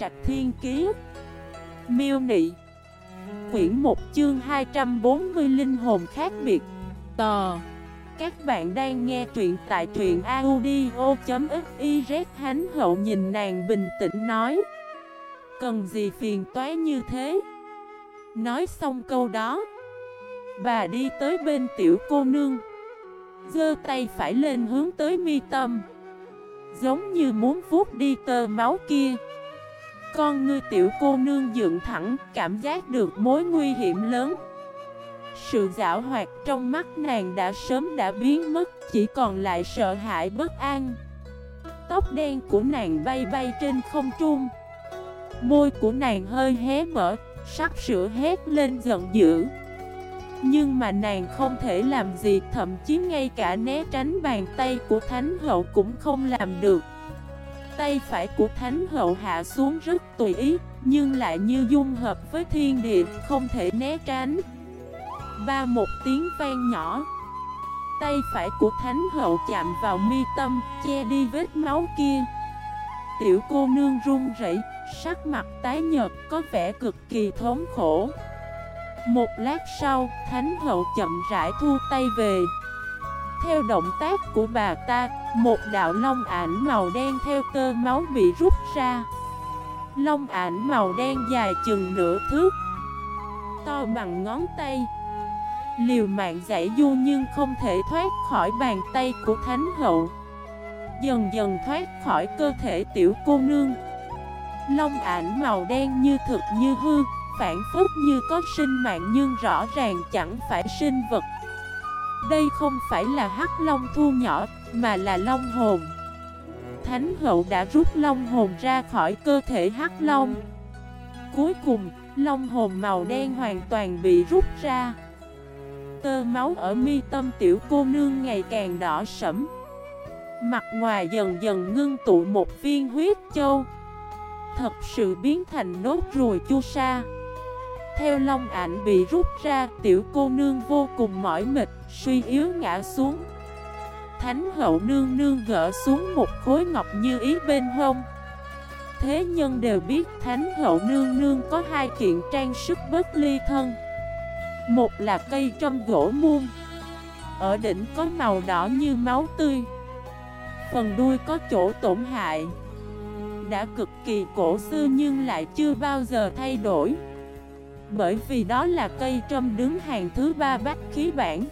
Trạch Thiên Kiế Miêu Nị. Quyển 1 chương 240 Linh hồn khác biệt. Tò. Các bạn đang nghe truyện tại truyện audio.xyz Hánh hậu nhìn nàng bình tĩnh nói. Cần gì phiền toái như thế? Nói xong câu đó. Bà đi tới bên tiểu cô nương. Dơ tay phải lên hướng tới mi tâm. Giống như muốn vuốt đi tơ máu kia. Con ngươi tiểu cô nương dựng thẳng Cảm giác được mối nguy hiểm lớn. Sự dạo hoạt trong mắt nàng đã sớm đã biến mất, Chỉ còn lại sợ hãi bất an. Tóc đen của nàng bay bay trên không trung. Môi của nàng hơi hé mở, Sắp sửa hét lên giận dữ. Nhưng mà nàng không thể làm gì, Thậm chí ngay cả né tránh bàn tay của Thánh Hậu cũng không làm được. Tay phải của Thánh Hậu hạ xuống rất tùy ý Nhưng lại như dung hợp với thiên địa Không thể né tránh. Ba một tiếng vang nhỏ. Tay phải của Thánh Hậu chạm vào mi tâm Che đi vết máu kia. Tiểu cô nương run rẩy Sắc mặt tái nhợt có vẻ cực kỳ thống khổ. Một lát sau, Thánh hậu chậm rãi thu tay về. Theo động tác của bà ta, một đạo long ảnh màu đen theo tơ máu bị rút ra. Long ảnh màu đen dài chừng nửa thước To bằng ngón tay. Liều mạng giải du nhưng không thể thoát khỏi bàn tay của Thánh hậu. Dần dần thoát khỏi cơ thể tiểu cô nương. Long ảnh màu đen như thực như hư Phản phúc như có sinh mạng nhưng rõ ràng chẳng phải sinh vật đây không phải là hắc long thu nhỏ Mà là long hồn. Thánh hậu đã rút long hồn ra khỏi cơ thể hắc long. Cuối cùng, long hồn màu đen hoàn toàn bị rút ra. Tơ máu ở mi tâm tiểu cô nương ngày càng đỏ sẫm. Mặt ngoài dần dần ngưng tụ một viên huyết châu. Thật sự biến thành nốt ruồi chu sa. Theo long ảnh bị rút ra, Tiểu cô nương vô cùng mỏi mệt, Suy yếu ngã xuống. Thánh hậu nương nương gỡ xuống một khối ngọc như ý bên hông. Thế nhân đều biết Thánh hậu nương nương có hai kiện trang sức bất ly thân. Một là cây trong gỗ muôn. Ở đỉnh có màu đỏ như máu tươi. Phần đuôi có chỗ tổn hại. Đã cực kỳ cổ xưa nhưng lại chưa bao giờ thay đổi. Bởi vì đó là cây trâm đứng hàng thứ ba bách khí bản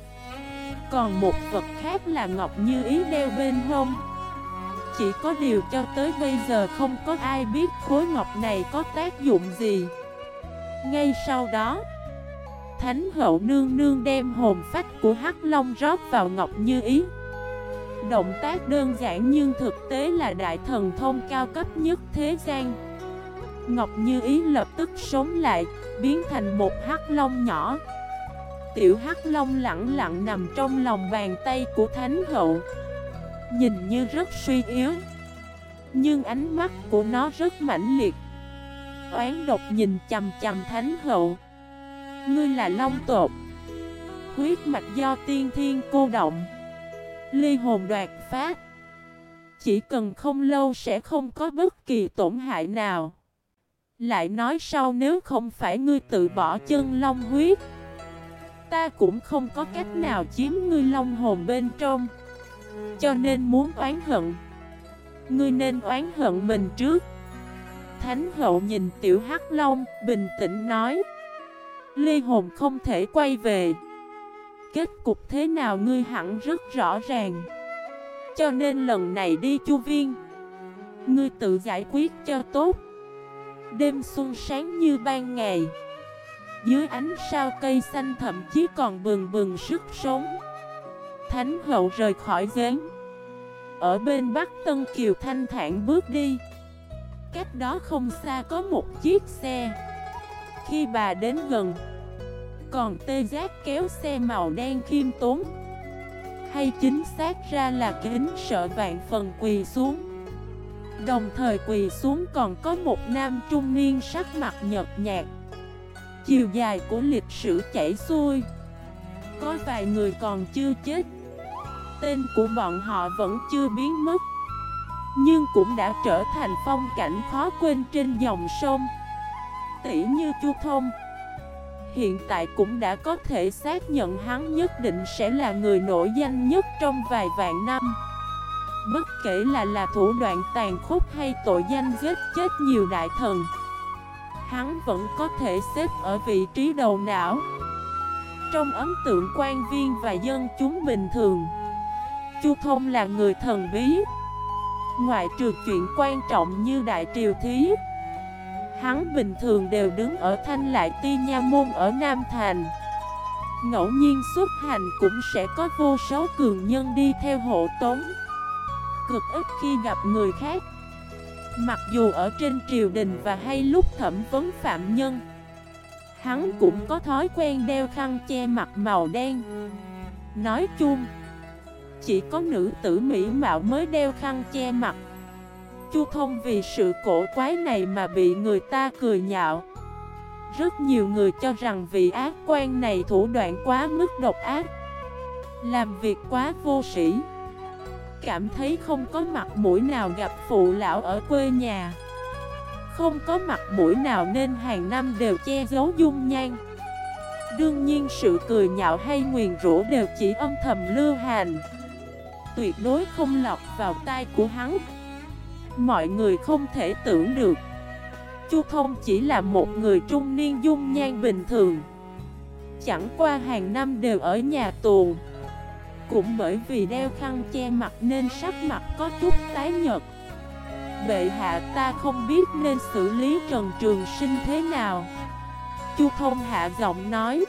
Còn một vật khác là ngọc như ý đeo bên hông. Chỉ có điều cho tới bây giờ không có ai biết khối ngọc này có tác dụng gì. Ngay sau đó, Thánh hậu nương nương đem hồn phách của Hắc Long rót vào ngọc như ý. Động tác đơn giản nhưng thực tế là đại thần thông cao cấp nhất thế gian. Ngọc Như Ý lập tức sống lại, biến thành một hắc long nhỏ. Tiểu hắc long lặng lặng nằm trong lòng bàn tay của Thánh Hậu. Nhìn như rất suy yếu Nhưng ánh mắt của nó rất mãnh liệt. Oán độc nhìn chầm chầm Thánh Hậu. Ngươi là long tột Huyết mạch do tiên thiên cô động. Ly hồn đoạt phát. Chỉ cần không lâu sẽ không có bất kỳ tổn hại nào. Lại nói sau nếu không phải ngươi tự bỏ chân long huyết? Ta cũng không có cách nào chiếm ngươi long hồn bên trong. Cho nên muốn oán hận, Ngươi nên oán hận mình trước. Thánh hậu nhìn tiểu hắc long, bình tĩnh nói Ly hồn không thể quay về. Kết cục thế nào ngươi hẳn rất rõ ràng. Cho nên lần này đi chu viên, Ngươi tự giải quyết cho tốt. Đêm xuân sáng như ban ngày. Dưới ánh sao cây xanh thậm chí còn bừng bừng sức sống. Thánh hậu rời khỏi giếng. Ở bên Bắc Tân Kiều thanh thản bước đi. Cách đó không xa có một chiếc xe. Khi bà đến gần, còn tê giác kéo xe màu đen khiêm tốn. Hay chính xác ra là kính sợ vạn phần quỳ xuống. Đồng thời quỳ xuống còn có một nam trung niên sắc mặt nhợt nhạt. Chiều dài của lịch sử chảy xuôi. Có vài người còn chưa chết. Tên của bọn họ vẫn chưa biến mất. Nhưng cũng đã trở thành phong cảnh khó quên trên dòng sông. Tỷ như Chu Thông. Hiện tại cũng đã có thể xác nhận hắn nhất định sẽ là người nổi danh nhất trong vài vạn năm. Bất kể là là thủ đoạn tàn khốc hay tội danh giết chết nhiều đại thần, Hắn vẫn có thể xếp ở vị trí đầu não. Trong ấn tượng quan viên và dân chúng bình thường, Chu Thông là người thần bí. Ngoại trừ chuyện quan trọng như Đại Triều Thí, Hắn bình thường đều đứng ở Thanh Lại Ti Nha Môn ở Nam Thành. Ngẫu nhiên xuất hành cũng sẽ có vô số cường nhân đi theo hộ tống. Cực ít khi gặp người khác. Mặc dù ở trên triều đình và hay lúc thẩm vấn phạm nhân, Hắn cũng có thói quen đeo khăn che mặt màu đen. Nói chung, Chỉ có nữ tử mỹ mạo mới đeo khăn che mặt. Chu Thông vì sự cổ quái này mà bị người ta cười nhạo. Rất nhiều người cho rằng vị ác quan này thủ đoạn quá mức độc ác, Làm việc quá vô sĩ Cảm thấy không có mặt mũi nào gặp phụ lão ở quê nhà. Không có mặt mũi nào nên hàng năm đều che giấu dung nhan. Đương nhiên sự cười nhạo hay nguyền rủa đều chỉ âm thầm lưu hành. Tuyệt đối không lọt vào tai của hắn. Mọi người không thể tưởng được. Chu Thông chỉ là một người trung niên dung nhan bình thường. Chẳng qua hàng năm đều ở nhà tù. Cũng bởi vì đeo khăn che mặt nên sắc mặt có chút tái nhật Bệ hạ ta không biết nên xử lý Trần Trường Sinh thế nào. Chu Thông hạ giọng nói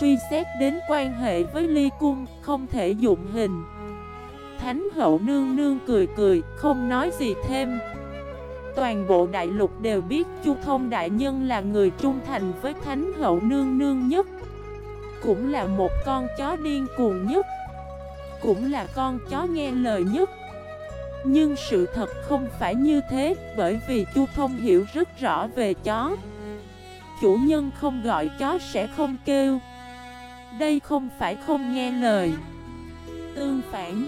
Suy xét đến quan hệ với Ly Cung không thể dụng hình. Thánh hậu nương nương cười cười, không nói gì thêm. Toàn bộ đại lục đều biết Chu Thông Đại Nhân là người trung thành với Thánh hậu nương nương nhất. Cũng là một con chó điên cuồng nhất, Cũng là con chó nghe lời nhất. Nhưng sự thật không phải như thế, Bởi vì Chu Thông hiểu rất rõ về chó. Chủ nhân không gọi chó sẽ không kêu. Đây không phải không nghe lời. Tương phản,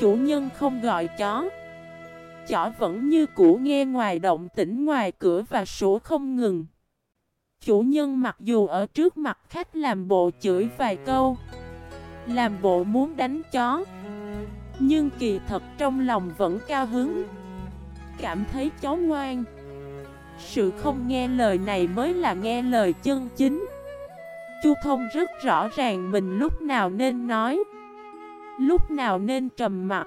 chủ nhân không gọi chó. Chó vẫn như cũ nghe ngoài động tĩnh ngoài cửa và sủa không ngừng. Chủ nhân mặc dù ở trước mặt khách làm bộ chửi vài câu, Làm bộ muốn đánh chó, Nhưng kỳ thật trong lòng vẫn cao hứng, Cảm thấy chó ngoan. Sự không nghe lời này mới là nghe lời chân chính. Chu Thông rất rõ ràng mình lúc nào nên nói, Lúc nào nên trầm mặt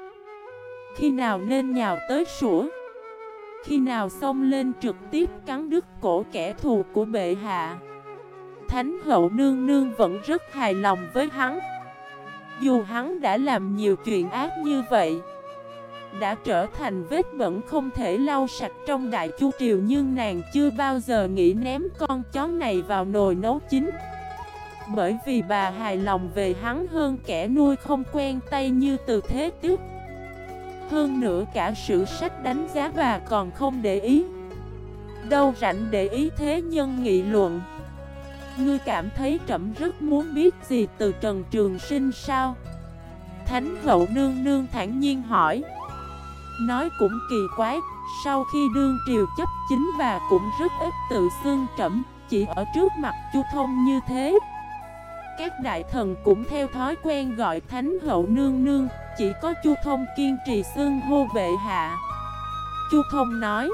Khi nào nên nhào tới sủa. Khi nào xông lên trực tiếp cắn đứt cổ kẻ thù của bệ hạ? Thánh hậu nương nương vẫn rất hài lòng với hắn. Dù hắn đã làm nhiều chuyện ác như vậy, Đã trở thành vết bẩn không thể lau sạch trong đại chu triều Nhưng nàng chưa bao giờ nghĩ ném con chó này vào nồi nấu chín. Bởi vì bà hài lòng về hắn hơn kẻ nuôi không quen tay như từ thế tiếp hơn nữa cả sử sách đánh giá và còn không để ý. Đâu rảnh để ý thế nhân nghị luận. Ngươi cảm thấy trẫm rất muốn biết gì từ Trần Trường Sinh sao? Thánh hậu nương nương thản nhiên hỏi. Nói cũng kỳ quái, Sau khi đương triều chấp chính bà cũng rất ít tự xưng trẫm, Chỉ ở trước mặt chu thông như thế. Các đại thần cũng theo thói quen gọi thánh hậu nương nương chỉ có Chu Thông kiên trì xưng hô bệ hạ. Chu Thông nói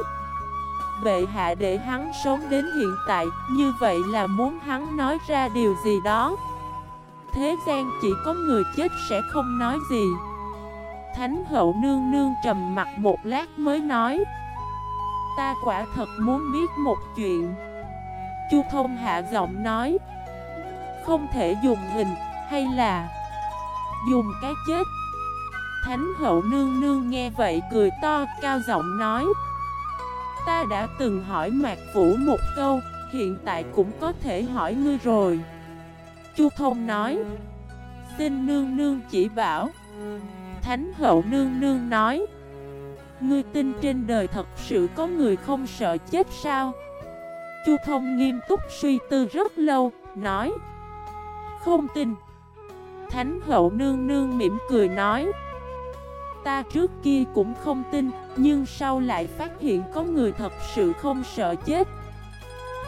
Bệ hạ để hắn sống đến hiện tại Như vậy là muốn hắn nói ra điều gì đó. Thế gian chỉ có người chết sẽ không nói gì. Thánh hậu nương nương trầm mặt một lát mới nói Ta quả thật muốn biết một chuyện. Chu Thông hạ giọng nói không thể dùng hình, hay là dùng cái chết Thánh hậu nương nương nghe vậy cười to, cao giọng nói. Ta đã từng hỏi Mạc Vũ một câu, hiện tại cũng có thể hỏi ngươi rồi. Chu Thông nói. Xin nương nương chỉ bảo. Thánh hậu nương nương nói. Ngươi tin trên đời thật sự có người không sợ chết sao? Chu Thông nghiêm túc suy tư rất lâu, nói. Không tin. Thánh hậu nương nương mỉm cười nói. Ta trước kia cũng không tin Nhưng sau lại phát hiện có người thật sự không sợ chết.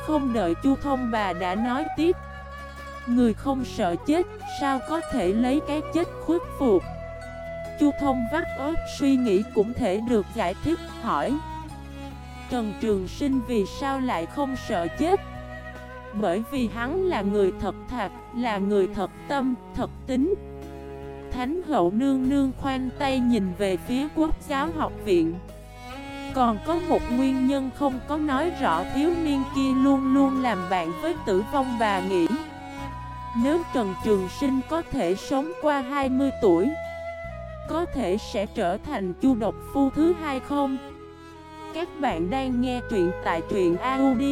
Không đợi Chu Thông bà đã nói tiếp Người không sợ chết Sao có thể lấy cái chết khuất phục? Chu Thông vắt ớt suy nghĩ cũng thể được giải thích hỏi Trần Trường Sinh vì sao lại không sợ chết? Bởi vì hắn là người thật thà, là người thật tâm, thật tính. Thánh hậu nương nương khoan tay nhìn về phía quốc giáo học viện. Còn có một nguyên nhân không có nói rõ thiếu niên kia luôn luôn làm bạn với tử vong bà nghĩ. Nếu Trần Trường Sinh có thể sống qua 20 tuổi, Có thể sẽ trở thành chu độc phu thứ hai không? Các bạn đang nghe truyện tại truyện audio.fif